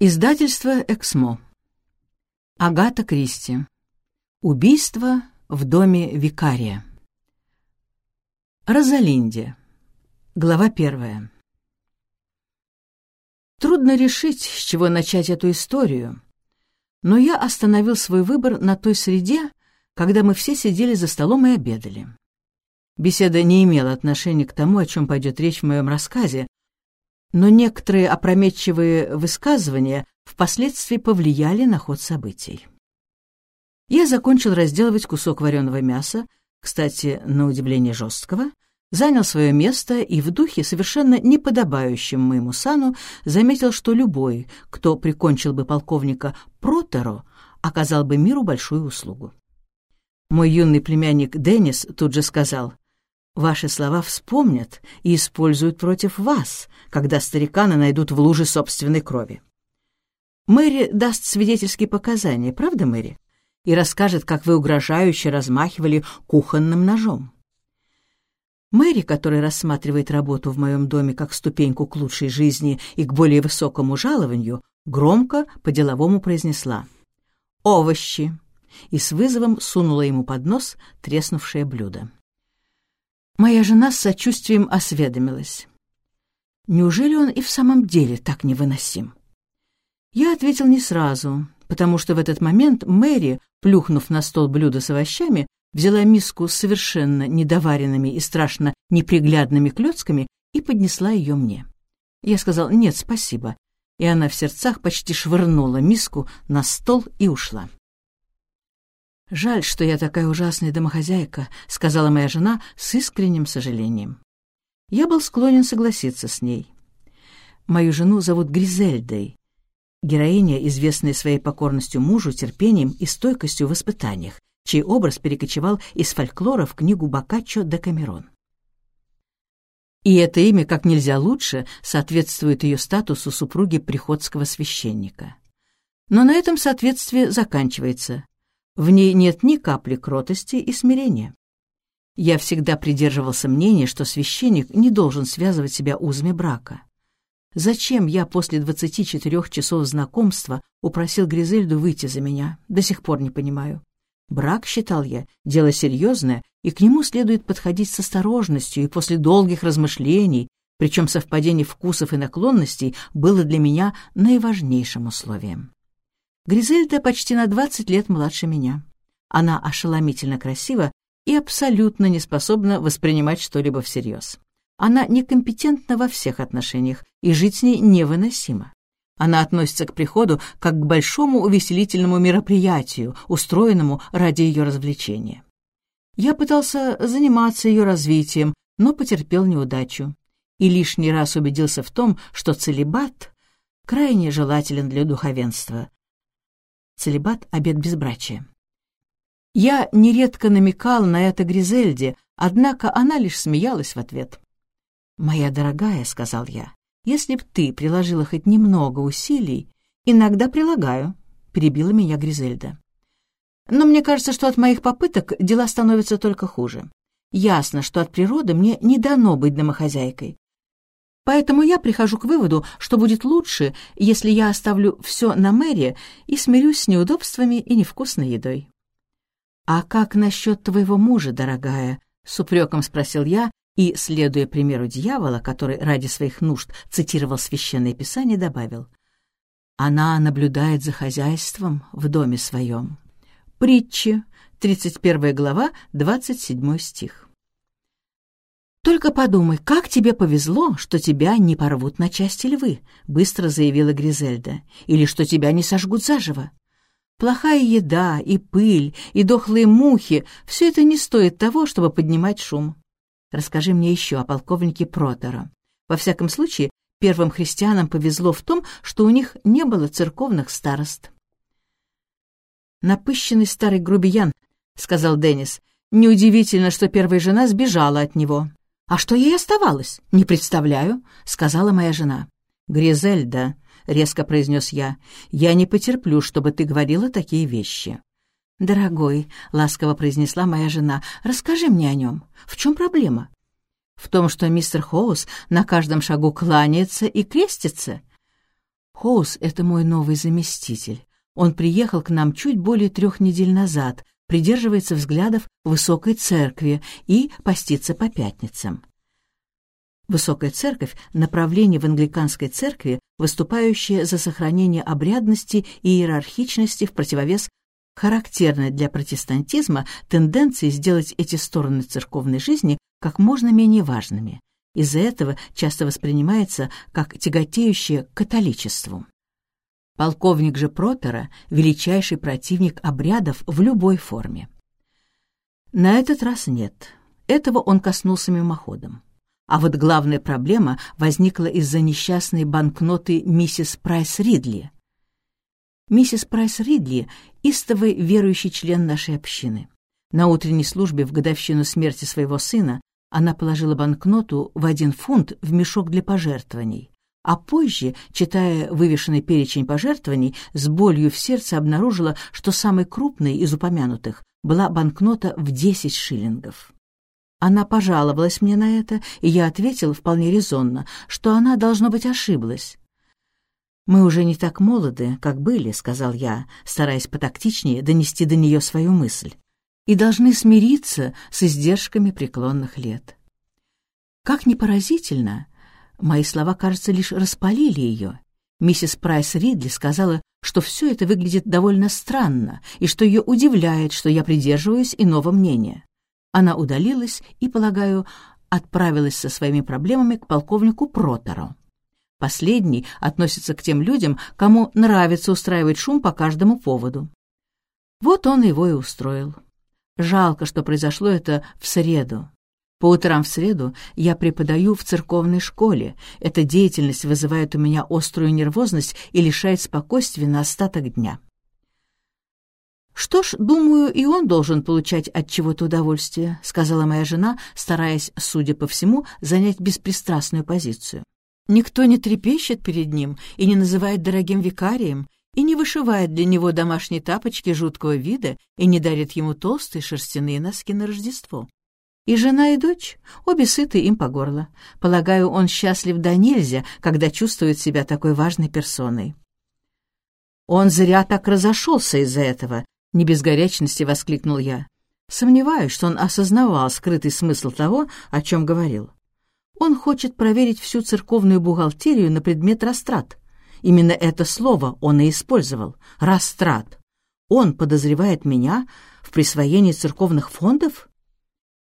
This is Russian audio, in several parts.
Издательство «Эксмо». Агата Кристи. Убийство в доме викария. Розалинде. Глава первая. Трудно решить, с чего начать эту историю, но я остановил свой выбор на той среде, когда мы все сидели за столом и обедали. Беседа не имела отношения к тому, о чем пойдет речь в моем рассказе, но некоторые опрометчивые высказывания впоследствии повлияли на ход событий. Я закончил разделывать кусок вареного мяса, кстати, на удивление жесткого, занял свое место и в духе, совершенно неподобающем моему сану, заметил, что любой, кто прикончил бы полковника Протеро, оказал бы миру большую услугу. Мой юный племянник Деннис тут же сказал — Ваши слова вспомнят и используют против вас, когда стариканы найдут в луже собственной крови. Мэри даст свидетельские показания, правда, Мэри? И расскажет, как вы угрожающе размахивали кухонным ножом. Мэри, которая рассматривает работу в моем доме как ступеньку к лучшей жизни и к более высокому жалованию, громко по-деловому произнесла «Овощи!» и с вызовом сунула ему под нос треснувшее блюдо. Моя жена с сочувствием осведомилась. Неужели он и в самом деле так невыносим? Я ответил не сразу, потому что в этот момент Мэри, плюхнув на стол блюдо с овощами, взяла миску с совершенно недоваренными и страшно неприглядными клетками и поднесла ее мне. Я сказал «нет, спасибо», и она в сердцах почти швырнула миску на стол и ушла. «Жаль, что я такая ужасная домохозяйка», — сказала моя жена с искренним сожалением. Я был склонен согласиться с ней. Мою жену зовут Гризельдой. Героиня, известная своей покорностью мужу, терпением и стойкостью в испытаниях, чей образ перекочевал из фольклора в книгу Боккаччо де Камерон. И это имя как нельзя лучше соответствует ее статусу супруги приходского священника. Но на этом соответствие заканчивается. В ней нет ни капли кротости и смирения. Я всегда придерживался мнения, что священник не должен связывать себя узами брака. Зачем я после 24 часов знакомства упросил Гризельду выйти за меня, до сих пор не понимаю. Брак, считал я, дело серьезное, и к нему следует подходить с осторожностью и после долгих размышлений, причем совпадение вкусов и наклонностей было для меня наиважнейшим условием. Гризельда почти на 20 лет младше меня. Она ошеломительно красива и абсолютно не способна воспринимать что-либо всерьез. Она некомпетентна во всех отношениях, и жить с ней невыносимо. Она относится к приходу как к большому увеселительному мероприятию, устроенному ради ее развлечения. Я пытался заниматься ее развитием, но потерпел неудачу. И лишний раз убедился в том, что целебат крайне желателен для духовенства, Целебат — обет безбрачия. Я нередко намекал на это Гризельде, однако она лишь смеялась в ответ. «Моя дорогая», — сказал я, — «если б ты приложила хоть немного усилий, иногда прилагаю», — перебила меня Гризельда. «Но мне кажется, что от моих попыток дела становятся только хуже. Ясно, что от природы мне не дано быть домохозяйкой. Поэтому я прихожу к выводу, что будет лучше, если я оставлю все на мэре и смирюсь с неудобствами и невкусной едой. «А как насчет твоего мужа, дорогая?» — с упреком спросил я и, следуя примеру дьявола, который ради своих нужд цитировал священное писание, добавил. «Она наблюдает за хозяйством в доме своем». Притчи, 31 глава, 27 стих. «Только подумай, как тебе повезло, что тебя не порвут на части львы», — быстро заявила Гризельда, «или что тебя не сожгут заживо. Плохая еда и пыль, и дохлые мухи — все это не стоит того, чтобы поднимать шум. Расскажи мне еще о полковнике Протеро. Во всяком случае, первым христианам повезло в том, что у них не было церковных старост». «Напыщенный старый грубиян», — сказал Деннис. «Неудивительно, что первая жена сбежала от него». «А что ей оставалось? Не представляю», — сказала моя жена. «Гризельда», — резко произнес я, — «я не потерплю, чтобы ты говорила такие вещи». «Дорогой», — ласково произнесла моя жена, — «расскажи мне о нем. В чем проблема?» «В том, что мистер Хоус на каждом шагу кланяется и крестится». Хоус — это мой новый заместитель. Он приехал к нам чуть более трех недель назад, придерживается взглядов высокой церкви и постится по пятницам. Высокая церковь — направление в англиканской церкви, выступающее за сохранение обрядности и иерархичности в противовес характерной для протестантизма тенденции сделать эти стороны церковной жизни как можно менее важными. Из-за этого часто воспринимается как тяготеющее к католичеству. Полковник же Протеро — величайший противник обрядов в любой форме. На этот раз нет. Этого он коснулся мимоходом. А вот главная проблема возникла из-за несчастной банкноты миссис Прайс Ридли. Миссис Прайс Ридли — истовый верующий член нашей общины. На утренней службе в годовщину смерти своего сына она положила банкноту в один фунт в мешок для пожертвований, а позже, читая вывешенный перечень пожертвований, с болью в сердце обнаружила, что самой крупной из упомянутых была банкнота в 10 шиллингов. Она пожаловалась мне на это, и я ответил вполне резонно, что она, должно быть, ошиблась. «Мы уже не так молоды, как были», — сказал я, стараясь потактичнее донести до нее свою мысль, «и должны смириться с издержками преклонных лет». Как ни поразительно, мои слова, кажется, лишь распалили ее. Миссис Прайс Ридли сказала, что все это выглядит довольно странно и что ее удивляет, что я придерживаюсь иного мнения. Она удалилась и, полагаю, отправилась со своими проблемами к полковнику Протору. Последний относится к тем людям, кому нравится устраивать шум по каждому поводу. Вот он его и устроил. Жалко, что произошло это в среду. По утрам в среду я преподаю в церковной школе. Эта деятельность вызывает у меня острую нервозность и лишает спокойствия на остаток дня. «Что ж, думаю, и он должен получать от чего-то удовольствие», — сказала моя жена, стараясь, судя по всему, занять беспристрастную позицию. «Никто не трепещет перед ним и не называет дорогим викарием, и не вышивает для него домашние тапочки жуткого вида и не дарит ему толстые шерстяные носки на Рождество. И жена, и дочь, обе сыты им по горло. Полагаю, он счастлив до нельзя, когда чувствует себя такой важной персоной. Он зря так разошелся из-за этого, не без горячности воскликнул я. Сомневаюсь, что он осознавал скрытый смысл того, о чем говорил. Он хочет проверить всю церковную бухгалтерию на предмет растрат. Именно это слово он и использовал — растрат. Он подозревает меня в присвоении церковных фондов?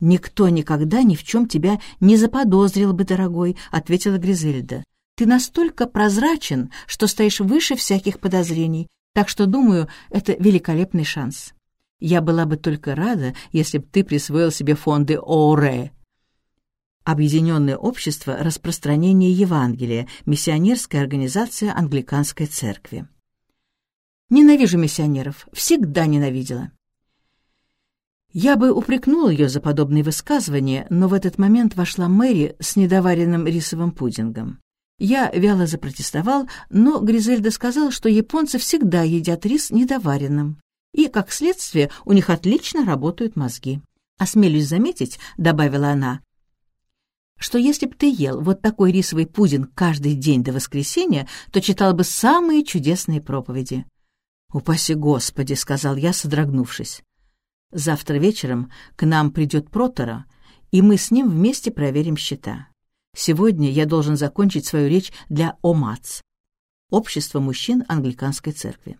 «Никто никогда ни в чем тебя не заподозрил бы, дорогой», — ответила Гризельда. «Ты настолько прозрачен, что стоишь выше всяких подозрений, так что, думаю, это великолепный шанс. Я была бы только рада, если бы ты присвоил себе фонды ОРЭ. Объединенное общество распространения Евангелия, миссионерская организация Англиканской церкви. Ненавижу миссионеров, всегда ненавидела. Я бы упрекнул ее за подобные высказывания, но в этот момент вошла Мэри с недоваренным рисовым пудингом. Я вяло запротестовал, но Гризельда сказала, что японцы всегда едят рис недоваренным, и, как следствие, у них отлично работают мозги. «Осмелюсь заметить», — добавила она, что если бы ты ел вот такой рисовый пудинг каждый день до воскресенья, то читал бы самые чудесные проповеди. «Упаси Господи», — сказал я, содрогнувшись. «Завтра вечером к нам придет Протора, и мы с ним вместе проверим счета. Сегодня я должен закончить свою речь для ОМАЦ, Общества мужчин Англиканской церкви.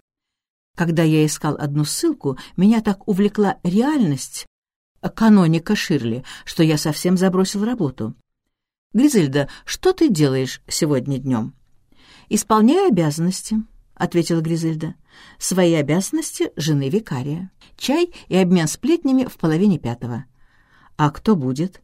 Когда я искал одну ссылку, меня так увлекла реальность каноника Ширли, что я совсем забросил работу. «Гризельда, что ты делаешь сегодня днем?» «Исполняю обязанности», — ответила Гризельда. «Свои обязанности жены викария. Чай и обмен сплетнями в половине пятого». «А кто будет?»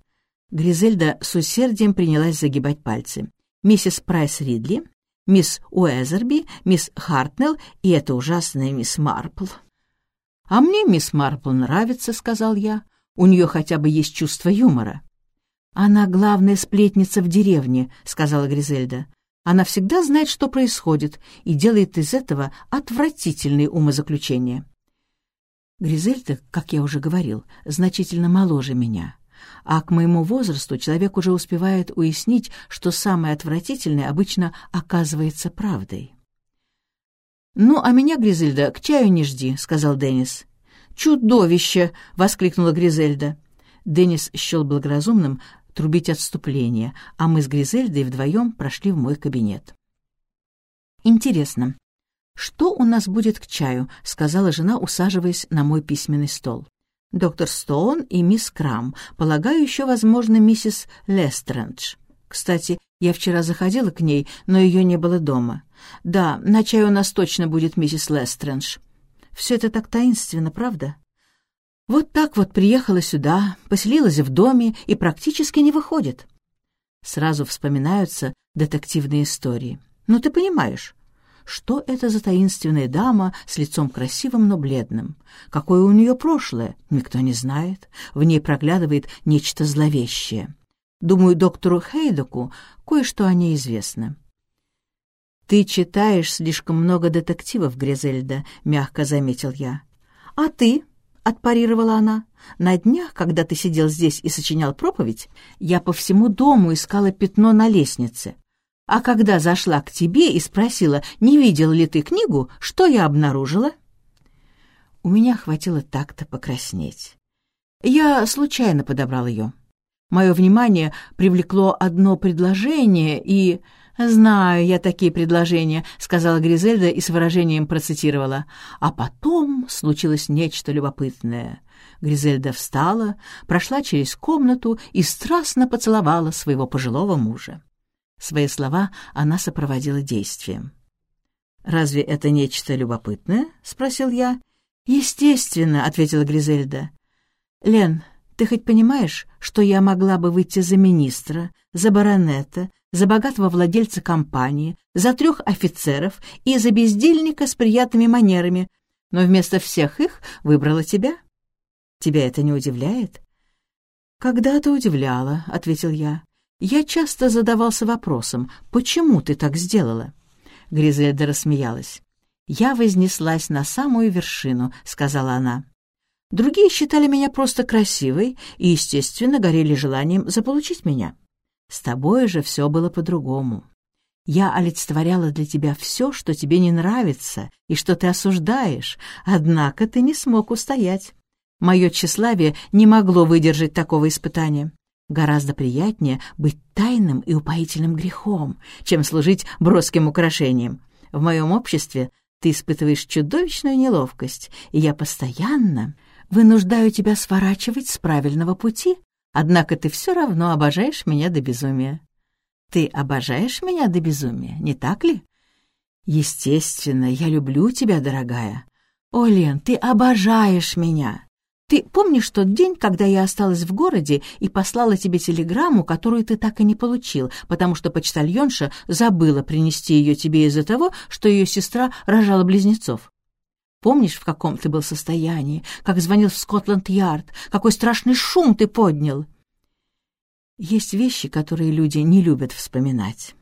Гризельда с усердием принялась загибать пальцы. Миссис Прайс Ридли, мисс Уэзерби, мисс Хартнелл и эта ужасная мисс Марпл. «А мне мисс Марпл нравится», — сказал я. «У нее хотя бы есть чувство юмора». «Она главная сплетница в деревне», — сказала Гризельда. «Она всегда знает, что происходит, и делает из этого отвратительные умозаключения». Гризельда, как я уже говорил, значительно моложе меня а к моему возрасту человек уже успевает уяснить, что самое отвратительное обычно оказывается правдой. «Ну, а меня, Гризельда, к чаю не жди», — сказал Деннис. «Чудовище!» — воскликнула Гризельда. Деннис счел благоразумным трубить отступление, а мы с Гризельдой вдвоем прошли в мой кабинет. «Интересно, что у нас будет к чаю?» — сказала жена, усаживаясь на мой письменный стол. «Доктор Стоун и мисс Крам. Полагаю, еще, возможно, миссис Лестрендж. Кстати, я вчера заходила к ней, но ее не было дома. Да, на чай у нас точно будет миссис Лестрендж. Все это так таинственно, правда?» Вот так вот приехала сюда, поселилась в доме и практически не выходит. Сразу вспоминаются детективные истории. Ну, ты понимаешь, что это за таинственная дама с лицом красивым, но бледным? Какое у нее прошлое, никто не знает. В ней проглядывает нечто зловещее. Думаю, доктору Хейдоку кое-что о ней известно. «Ты читаешь слишком много детективов, Гризельда», — мягко заметил я. «А ты?» — отпарировала она. «На днях, когда ты сидел здесь и сочинял проповедь, я по всему дому искала пятно на лестнице. А когда зашла к тебе и спросила, не видел ли ты книгу, что я обнаружила?» У меня хватило так-то покраснеть. Я случайно подобрал ее. Мое внимание привлекло одно предложение, и... «Знаю я такие предложения», — сказала Гризельда и с выражением процитировала. «А потом случилось нечто любопытное». Гризельда встала, прошла через комнату и страстно поцеловала своего пожилого мужа. Свои слова она сопроводила действием. «Разве это нечто любопытное?» — спросил я. «Естественно», — ответила Гризельда. «Лен, ты хоть понимаешь, что я могла бы выйти за министра, за баронета, за богатого владельца компании, за трех офицеров и за бездельника с приятными манерами, но вместо всех их выбрала тебя. Тебя это не удивляет? «Когда-то удивляло», — ответил я. «Я часто задавался вопросом, почему ты так сделала?» Гризельда рассмеялась. «Я вознеслась на самую вершину», — сказала она. «Другие считали меня просто красивой и, естественно, горели желанием заполучить меня. С тобой же все было по-другому. Я олицетворяла для тебя все, что тебе не нравится и что ты осуждаешь, однако ты не смог устоять. Мое тщеславие не могло выдержать такого испытания. Гораздо приятнее быть тайным и упоительным грехом, чем служить броским украшением. В моем обществе ты испытываешь чудовищную неловкость, и я постоянно вынуждаю тебя сворачивать с правильного пути, Однако ты все равно обожаешь меня до безумия. Ты обожаешь меня до безумия, не так ли? Естественно, я люблю тебя, дорогая. О, Лен, ты обожаешь меня. Ты помнишь тот день, когда я осталась в городе и послала тебе телеграмму, которую ты так и не получил, потому что почтальонша забыла принести ее тебе из-за того, что ее сестра рожала близнецов? Помнишь, в каком ты был состоянии, как звонил в Скотланд-Ярд, какой страшный шум ты поднял? Есть вещи, которые люди не любят вспоминать.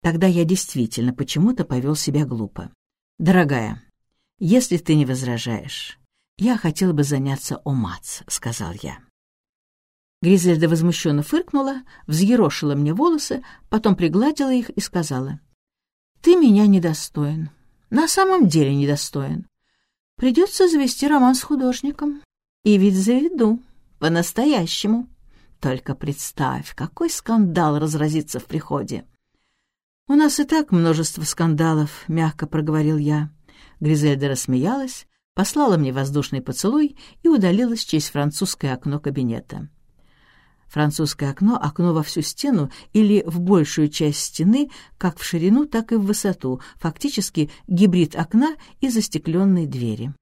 Тогда я действительно почему-то повел себя глупо. Дорогая, если ты не возражаешь, я хотела бы заняться омац, сказал я. Гризельда возмущенно фыркнула, взъерошила мне волосы, потом пригладила их и сказала, «Ты меня недостоин, на самом деле недостоин. Придется завести роман с художником. И ведь заведу. По-настоящему. Только представь, какой скандал разразится в приходе. «У нас и так множество скандалов», — мягко проговорил я. Гризельда рассмеялась, послала мне воздушный поцелуй и удалилась через французское окно кабинета. Французское окно — окно во всю стену или в большую часть стены, как в ширину, так и в высоту, фактически гибрид окна и застекленной двери.